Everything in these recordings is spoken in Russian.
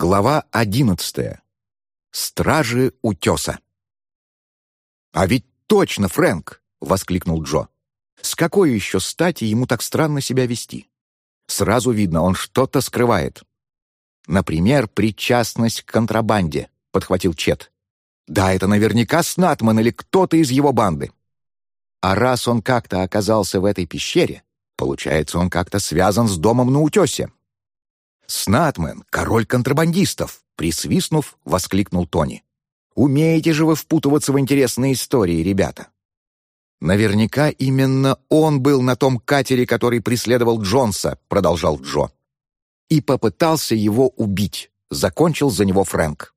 Глава одиннадцатая. Стражи утеса. «А ведь точно, Фрэнк!» — воскликнул Джо. «С какой еще стати ему так странно себя вести? Сразу видно, он что-то скрывает. Например, причастность к контрабанде», — подхватил Чет. «Да, это наверняка Снатман или кто-то из его банды. А раз он как-то оказался в этой пещере, получается, он как-то связан с домом на утесе. «Снатмен, король контрабандистов!» — присвистнув, воскликнул Тони. «Умеете же вы впутываться в интересные истории, ребята!» «Наверняка именно он был на том катере, который преследовал Джонса», — продолжал Джо. «И попытался его убить», — закончил за него Фрэнк.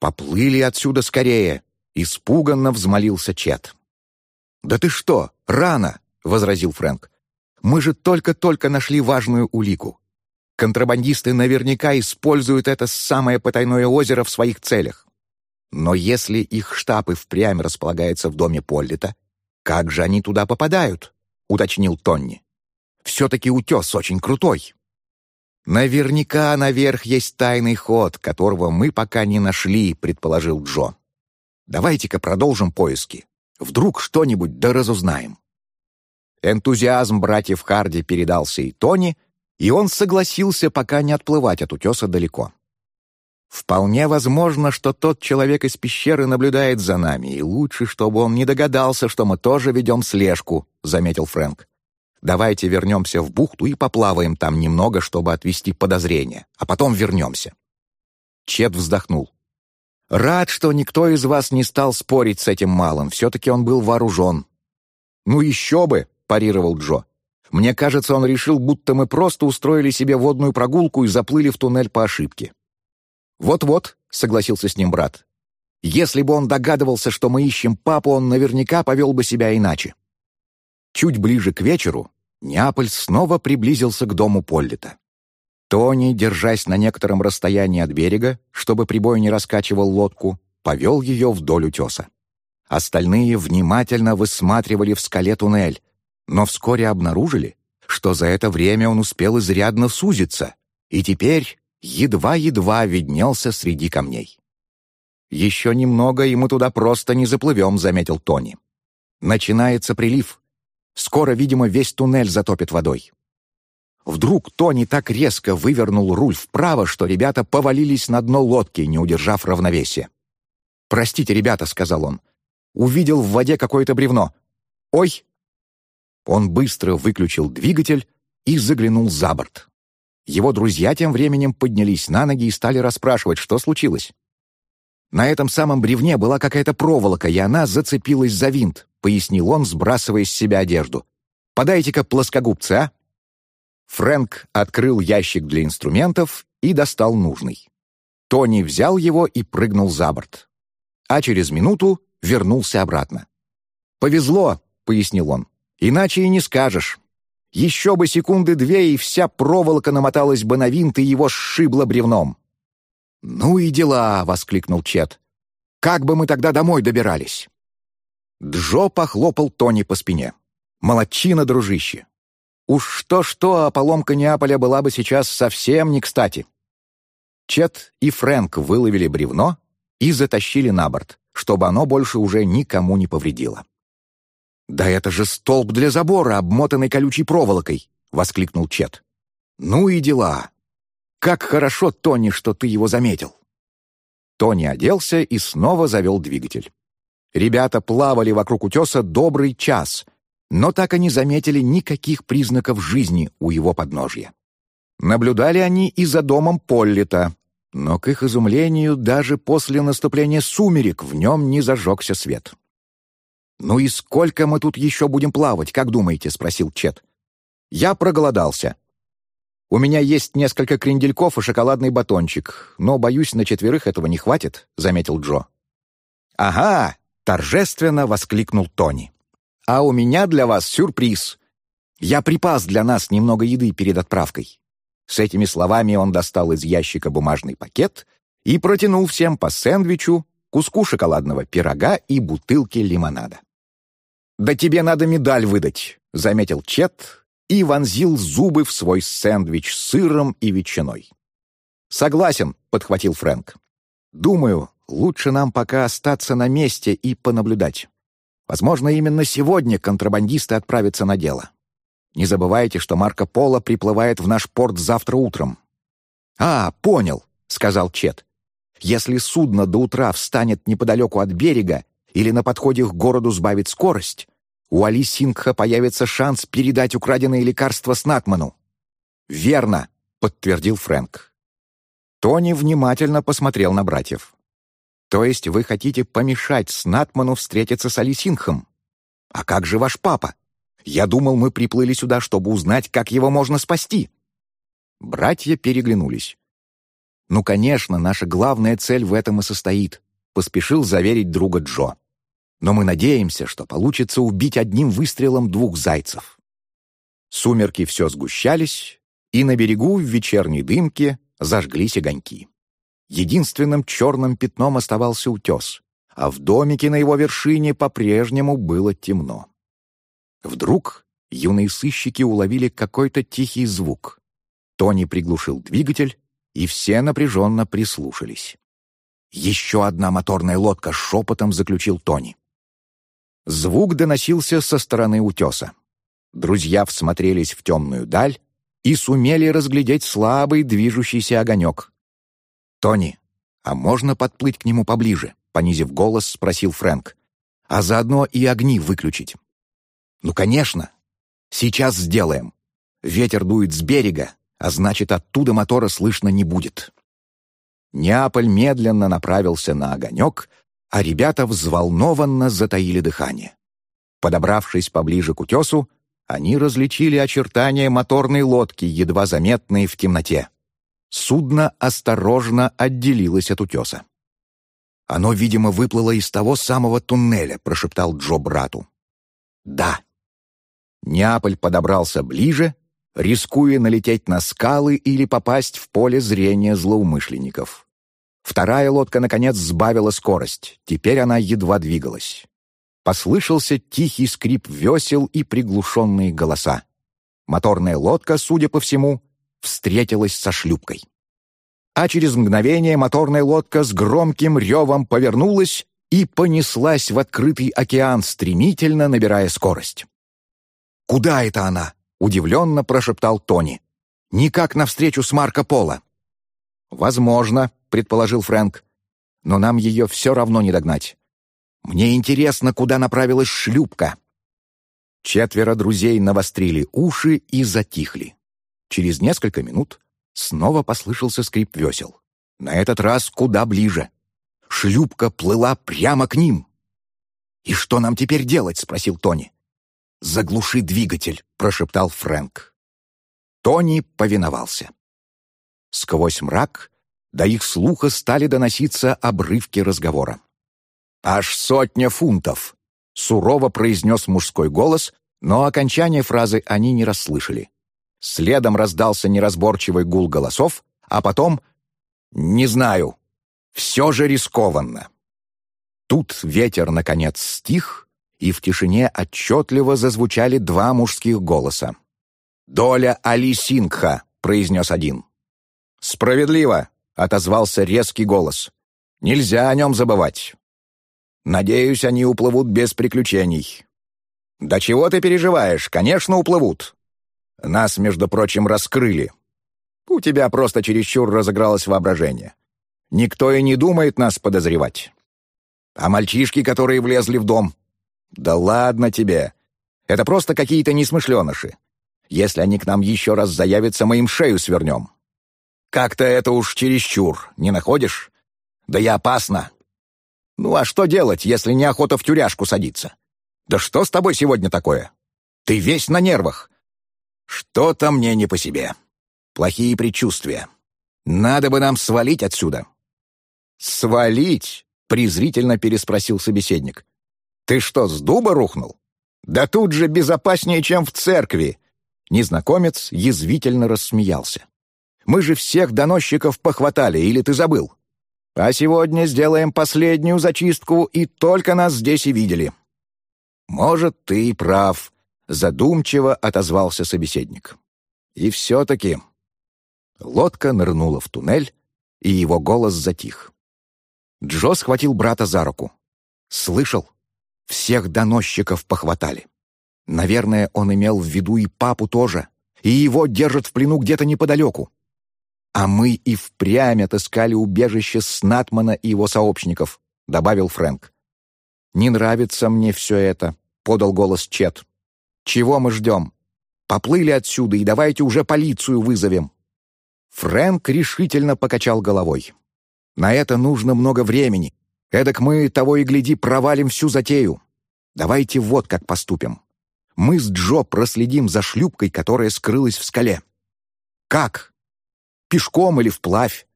«Поплыли отсюда скорее», — испуганно взмолился Чет. «Да ты что, рано!» — возразил Фрэнк. «Мы же только-только нашли важную улику. Контрабандисты наверняка используют это самое потайное озеро в своих целях. Но если их штаб и впрямь располагается в доме Поллита, как же они туда попадают?» — уточнил Тонни. «Все-таки утес очень крутой». «Наверняка наверх есть тайный ход, которого мы пока не нашли», — предположил Джо. «Давайте-ка продолжим поиски. Вдруг что-нибудь да разузнаем». Энтузиазм братьев Харди передался и Тони, и он согласился пока не отплывать от утеса далеко. «Вполне возможно, что тот человек из пещеры наблюдает за нами, и лучше, чтобы он не догадался, что мы тоже ведем слежку», — заметил Фрэнк. «Давайте вернемся в бухту и поплаваем там немного, чтобы отвести подозрения, а потом вернемся». Чет вздохнул. «Рад, что никто из вас не стал спорить с этим малым, все-таки он был вооружен». «Ну еще бы!» — парировал Джо. Мне кажется, он решил, будто мы просто устроили себе водную прогулку и заплыли в туннель по ошибке. «Вот-вот», — согласился с ним брат. «Если бы он догадывался, что мы ищем папу, он наверняка повел бы себя иначе». Чуть ближе к вечеру Неаполь снова приблизился к дому Поллита. Тони, держась на некотором расстоянии от берега, чтобы прибой не раскачивал лодку, повел ее вдоль утеса. Остальные внимательно высматривали в скале туннель, но вскоре обнаружили, что за это время он успел изрядно сузиться и теперь едва-едва виднелся среди камней. «Еще немного, и мы туда просто не заплывем», — заметил Тони. «Начинается прилив. Скоро, видимо, весь туннель затопит водой». Вдруг Тони так резко вывернул руль вправо, что ребята повалились на дно лодки, не удержав равновесия. «Простите, ребята», — сказал он. «Увидел в воде какое-то бревно. Ой, он быстро выключил двигатель и заглянул за борт. Его друзья тем временем поднялись на ноги и стали расспрашивать, что случилось. «На этом самом бревне была какая-то проволока, и она зацепилась за винт», — пояснил он, сбрасывая с себя одежду. «Подайте-ка плоскогубцы, а?» Фрэнк открыл ящик для инструментов и достал нужный. Тони взял его и прыгнул за борт. А через минуту вернулся обратно. «Повезло», — пояснил он. Иначе и не скажешь. Еще бы секунды две, и вся проволока намоталась бы на винт, и его сшибло бревном. «Ну и дела!» — воскликнул Чет. «Как бы мы тогда домой добирались?» Джо похлопал Тони по спине. «Молодчина, дружище! Уж что-что, а поломка Неаполя была бы сейчас совсем не кстати». Чет и Фрэнк выловили бревно и затащили на борт, чтобы оно больше уже никому не повредило. «Да это же столб для забора, обмотанный колючей проволокой!» — воскликнул Чет. «Ну и дела! Как хорошо, Тони, что ты его заметил!» Тони оделся и снова завел двигатель. Ребята плавали вокруг утеса добрый час, но так и не заметили никаких признаков жизни у его подножья. Наблюдали они и за домом Поллита, но, к их изумлению, даже после наступления сумерек в нем не зажегся свет. «Ну и сколько мы тут еще будем плавать, как думаете?» — спросил Чет. «Я проголодался. У меня есть несколько крендельков и шоколадный батончик, но, боюсь, на четверых этого не хватит», — заметил Джо. «Ага!» — торжественно воскликнул Тони. «А у меня для вас сюрприз. Я припас для нас немного еды перед отправкой». С этими словами он достал из ящика бумажный пакет и протянул всем по сэндвичу, куску шоколадного пирога и бутылке лимонада. «Да тебе надо медаль выдать», — заметил Чет и вонзил зубы в свой сэндвич с сыром и ветчиной. «Согласен», — подхватил Фрэнк. «Думаю, лучше нам пока остаться на месте и понаблюдать. Возможно, именно сегодня контрабандисты отправятся на дело. Не забывайте, что Марко Поло приплывает в наш порт завтра утром». «А, понял», — сказал Чет. «Если судно до утра встанет неподалеку от берега или на подходе к городу сбавит скорость, у Али Сингха появится шанс передать украденные лекарства Снатману». «Верно», — подтвердил Фрэнк. Тони внимательно посмотрел на братьев. «То есть вы хотите помешать Снатману встретиться с Али Сингхом? А как же ваш папа? Я думал, мы приплыли сюда, чтобы узнать, как его можно спасти». Братья переглянулись. «Ну, конечно, наша главная цель в этом и состоит», — поспешил заверить друга Джо. «Но мы надеемся, что получится убить одним выстрелом двух зайцев». Сумерки все сгущались, и на берегу в вечерней дымке зажглись огоньки. Единственным черным пятном оставался утес, а в домике на его вершине по-прежнему было темно. Вдруг юные сыщики уловили какой-то тихий звук. Тони приглушил двигатель, и все напряженно прислушались. «Еще одна моторная лодка!» — шепотом заключил Тони. Звук доносился со стороны утеса. Друзья всмотрелись в темную даль и сумели разглядеть слабый движущийся огонек. «Тони, а можно подплыть к нему поближе?» — понизив голос, спросил Фрэнк. «А заодно и огни выключить». «Ну, конечно. Сейчас сделаем. Ветер дует с берега, а значит, оттуда мотора слышно не будет». Неаполь медленно направился на огонек, а ребята взволнованно затаили дыхание. Подобравшись поближе к утесу, они различили очертания моторной лодки, едва заметные в темноте. Судно осторожно отделилось от утеса. «Оно, видимо, выплыло из того самого туннеля», — прошептал Джо брату. «Да». Неаполь подобрался ближе, рискуя налететь на скалы или попасть в поле зрения злоумышленников. Вторая лодка, наконец, сбавила скорость. Теперь она едва двигалась. Послышался тихий скрип весел и приглушенные голоса. Моторная лодка, судя по всему, встретилась со шлюпкой. А через мгновение моторная лодка с громким ревом повернулась и понеслась в открытый океан, стремительно набирая скорость. «Куда это она?» — удивленно прошептал Тони. «Никак навстречу с Марко Поло». «Возможно», — предположил Фрэнк. «Но нам ее все равно не догнать. Мне интересно, куда направилась шлюпка». Четверо друзей навострили уши и затихли. Через несколько минут снова послышался скрип весел. На этот раз куда ближе. Шлюпка плыла прямо к ним. «И что нам теперь делать?» — спросил Тони. «Заглуши двигатель», — прошептал Фрэнк. Тони повиновался. Сквозь мрак до их слуха стали доноситься обрывки разговора. «Аж сотня фунтов!» — сурово произнес мужской голос, но окончание фразы они не расслышали. Следом раздался неразборчивый гул голосов, а потом «Не знаю. Все же рискованно». Тут ветер, наконец, стих, и в тишине отчетливо зазвучали два мужских голоса. «Доля Али Сингха», — произнес один. «Справедливо», — отозвался резкий голос. «Нельзя о нем забывать. Надеюсь, они уплывут без приключений. Да чего ты переживаешь? Конечно, уплывут. Нас, между прочим, раскрыли. У тебя просто чересчур разыгралось воображение. Никто и не думает нас подозревать. А мальчишки, которые влезли в дом? Да ладно тебе. Это просто какие-то несмышленыши. Если они к нам еще раз заявятся, мы им шею свернем. Как-то это уж чересчур, не находишь? Да и опасно. Ну а что делать, если неохота в тюряшку садиться? Да что с тобой сегодня такое? Ты весь на нервах. Что-то мне не по себе. Плохие предчувствия. Надо бы нам свалить отсюда. Свалить? презрительно переспросил собеседник. Ты что, с дуба рухнул? Да тут же безопаснее, чем в церкви. Незнакомец язвительно рассмеялся. Мы же всех доносчиков похватали, или ты забыл? А сегодня сделаем последнюю зачистку, и только нас здесь и видели». «Может, ты и прав», — задумчиво отозвался собеседник. «И все-таки...» Лодка нырнула в туннель, и его голос затих. Джо схватил брата за руку. «Слышал? Всех доносчиков похватали. Наверное, он имел в виду и папу тоже, и его держат в плену где-то неподалеку. А мы и впрямь отыскали убежище Снатмана и его сообщников», — добавил Фрэнк. «Не нравится мне все это», — подал голос Чет. «Чего мы ждем? Поплыли отсюда и давайте уже полицию вызовем». Фрэнк решительно покачал головой. «На это нужно много времени. Эдак мы, того и гляди, провалим всю затею. Давайте вот как поступим. Мы с Джо проследим за шлюпкой, которая скрылась в скале. Как? Пешком или вплавь?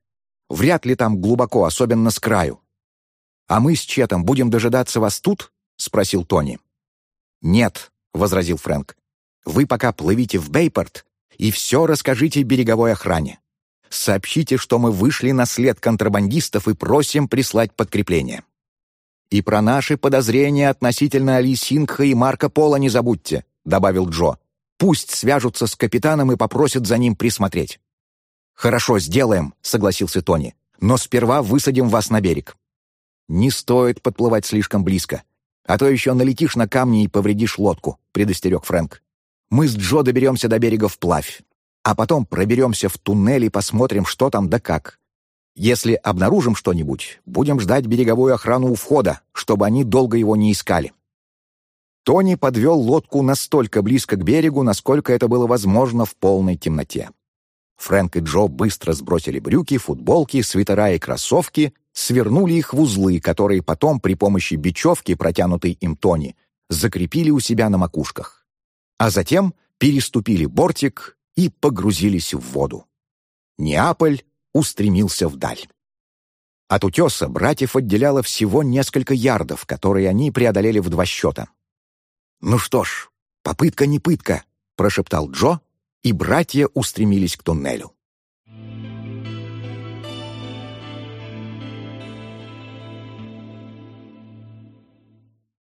Вряд ли там глубоко, особенно с краю. А мы с Четом будем дожидаться вас тут? Спросил Тони. Нет, возразил Фрэнк. Вы пока плывите в Бейпорт и все расскажите береговой охране. Сообщите, что мы вышли на след контрабандистов и просим прислать подкрепление. «И про наши подозрения относительно Али Сингха и Марка Пола не забудьте», — добавил Джо. «Пусть свяжутся с капитаном и попросят за ним присмотреть». «Хорошо, сделаем», — согласился Тони. «Но сперва высадим вас на берег». «Не стоит подплывать слишком близко, а то еще налетишь на камни и повредишь лодку», — предостерег Фрэнк. «Мы с Джо доберемся до берега вплавь, а потом проберемся в туннель и посмотрим, что там да как. Если обнаружим что-нибудь, будем ждать береговую охрану у входа, чтобы они долго его не искали». Тони подвел лодку настолько близко к берегу, насколько это было возможно в полной темноте. Фрэнк и Джо быстро сбросили брюки, футболки, свитера и кроссовки, свернули их в узлы, которые потом при помощи бечевки, протянутой им Тони, закрепили у себя на макушках. А затем переступили бортик и погрузились в воду. Неаполь устремился вдаль. От утеса братьев отделяло всего несколько ярдов, которые они преодолели в два счета. «Ну что ж, попытка не пытка», — прошептал Джо, и братья устремились к туннелю.